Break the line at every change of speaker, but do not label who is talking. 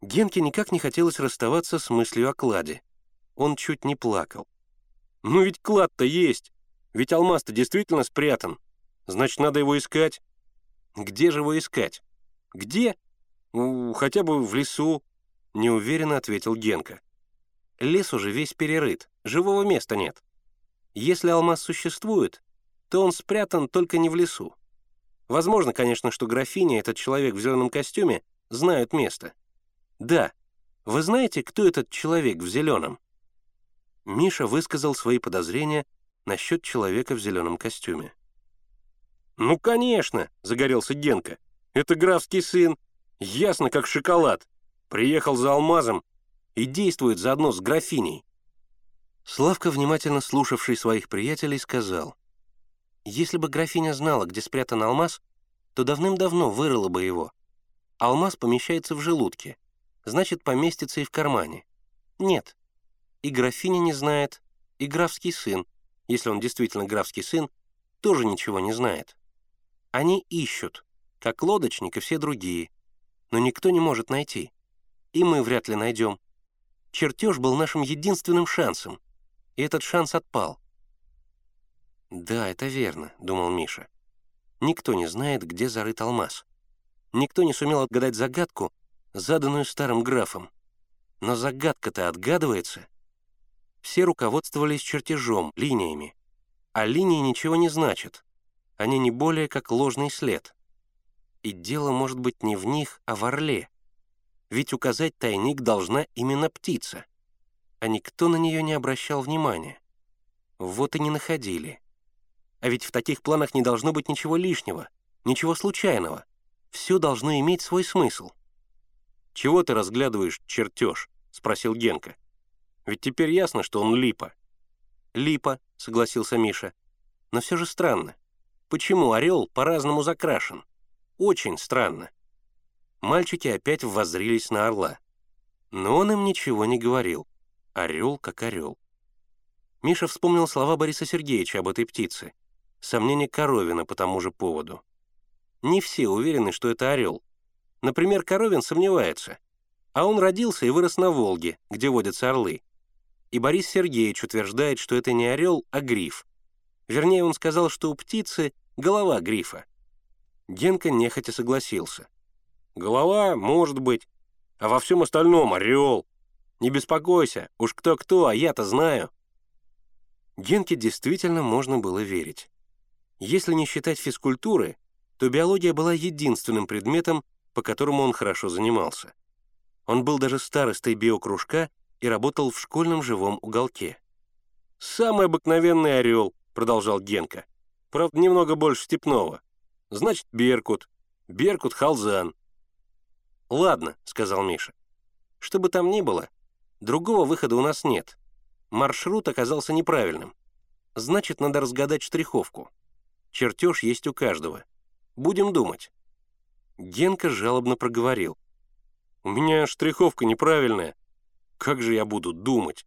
Генке никак не хотелось расставаться с мыслью о кладе. Он чуть не плакал. «Ну ведь клад-то есть! Ведь алмаз-то действительно спрятан. Значит, надо его искать. Где же его искать? Где? Ну, хотя бы в лесу, неуверенно ответил Генка. Лес уже весь перерыт, живого места нет. Если алмаз существует, то он спрятан только не в лесу. Возможно, конечно, что графиня, этот человек в зеленом костюме, знают место. Да, вы знаете, кто этот человек в зеленом? Миша высказал свои подозрения насчет человека в зеленом костюме. «Ну, конечно!» — загорелся Генка. «Это графский сын. Ясно, как шоколад. Приехал за алмазом и действует заодно с графиней». Славка, внимательно слушавший своих приятелей, сказал, «Если бы графиня знала, где спрятан алмаз, то давным-давно вырыла бы его. Алмаз помещается в желудке, значит, поместится и в кармане. Нет, и графиня не знает, и графский сын, если он действительно графский сын, тоже ничего не знает. Они ищут, как лодочник и все другие, но никто не может найти. И мы вряд ли найдем. Чертеж был нашим единственным шансом, и этот шанс отпал. «Да, это верно», — думал Миша. «Никто не знает, где зарыт алмаз. Никто не сумел отгадать загадку, заданную старым графом. Но загадка-то отгадывается». Все руководствовались чертежом, линиями. А линии ничего не значат. Они не более как ложный след. И дело может быть не в них, а в орле. Ведь указать тайник должна именно птица. А никто на нее не обращал внимания. Вот и не находили. А ведь в таких планах не должно быть ничего лишнего, ничего случайного. Все должно иметь свой смысл. «Чего ты разглядываешь чертеж?» — спросил Генка. Ведь теперь ясно, что он липа». «Липа», — согласился Миша. «Но все же странно. Почему орел по-разному закрашен? Очень странно». Мальчики опять воззрились на орла. Но он им ничего не говорил. Орел как орел. Миша вспомнил слова Бориса Сергеевича об этой птице. Сомнение Коровина по тому же поводу. Не все уверены, что это орел. Например, Коровин сомневается. А он родился и вырос на Волге, где водятся орлы и Борис Сергеевич утверждает, что это не орел, а гриф. Вернее, он сказал, что у птицы голова грифа. Генка нехотя согласился. «Голова, может быть, а во всем остальном орел. Не беспокойся, уж кто-кто, а я-то знаю». Генке действительно можно было верить. Если не считать физкультуры, то биология была единственным предметом, по которому он хорошо занимался. Он был даже старостой биокружка и работал в школьном живом уголке. «Самый обыкновенный орел», — продолжал Генка. «Правда, немного больше степного. Значит, Беркут. Беркут Халзан». «Ладно», — сказал Миша. «Что бы там ни было, другого выхода у нас нет. Маршрут оказался неправильным. Значит, надо разгадать штриховку. Чертеж есть у каждого. Будем думать». Генка жалобно проговорил. «У меня штриховка неправильная. Как же я буду думать?